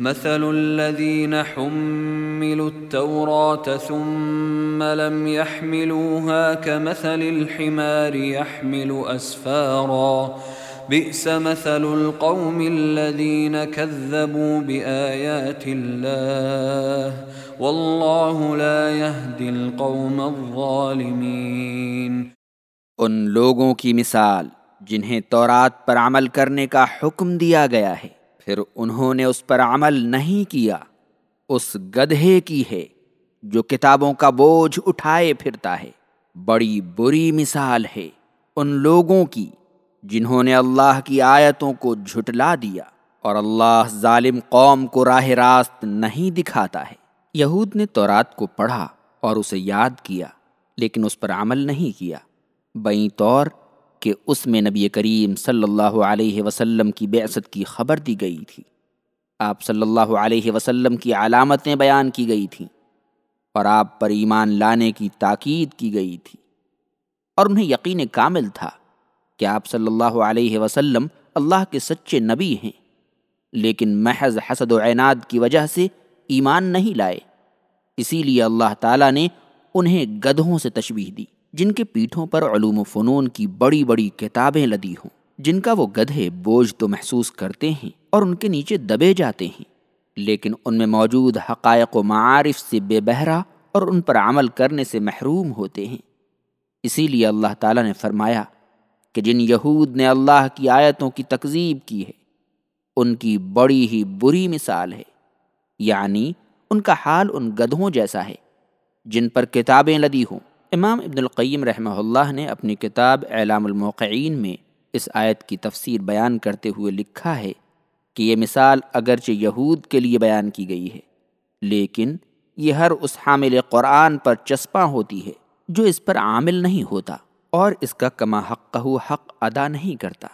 مثل الذين حملوا التوراة ثم لم يحملوها كمثل الحمار يحمل أسفارا. بئس مثل القوم الذين كذبوا بآيات الله. والله لا يهدي القوم الظالمين. ان لوگوں کی مثال جنہیں تورات پر عمل کرنے کا حکم دیا گیا ہے پھر انہوں نے اس پر عمل نہیں کیا، اس گدھے کی ہے جو کتابوں کا بوجھ اٹھائے پھرتا ہے۔ بڑی بری مثال ہے ان لوگوں کی جنہوں نے اللہ کی آیتوں کو جھٹلا دیا اور اللہ ظالم قوم کو راہ راست نہیں دکھاتا ہے۔ یہود نے تورات کو پڑھا اور اسے یاد کیا، لیکن اس پر عمل نہیں کیا۔ بئیں طور کہ اس میں نبی کریم صلی اللہ علیہ وسلم کی بعثت کی خبر دی گئی تھی۔ آپ صلی اللہ علیہ وسلم کی علامتیں بیان کی گئی تھیں اور آپ پر ایمان لانے کی تاکید کی گئی تھی۔ اور انہیں یقین کامل تھا کہ آپ صلی اللہ علیہ وسلم اللہ کے سچے نبی ہیں، لیکن محض حسد و عناد کی وجہ سے ایمان نہیں لائے۔ اسی لیے اللہ تعالیٰ نے انہیں گدھوں سے تشبیح دی۔ جن کے پیٹھوں پر علوم و فنون کی بڑی بڑی کتابیں لدی ہوں۔ جن کا وہ گدھے بوجھ تو محسوس کرتے ہیں اور ان کے نیچے دبے جاتے ہیں، لیکن ان میں موجود حقائق و معارف سے بے بہرا اور ان پر عمل کرنے سے محروم ہوتے ہیں۔ اسی لیے اللہ تعالیٰ نے فرمایا کہ جن یہود نے اللہ کی آیتوں کی تکذیب کی ہے، ان کی بڑی ہی بری مثال ہے۔ یعنی ان کا حال ان گدھوں جیسا ہے، جن پر کتابیں لدی ہوں۔ امام ابن القیم رحمہ اللہ نے اپنی کتاب اعلام الموقعین میں اس آیت کی تفسیر بیان کرتے ہوئے لکھا ہے کہ یہ مثال اگرچہ یہود کے لیے بیان کی گئی ہے، لیکن یہ ہر اس حامل قرآن پر چسپاں ہوتی ہے جو اس پر عامل نہیں ہوتا اور اس کا کما حق حق ادا نہیں کرتا۔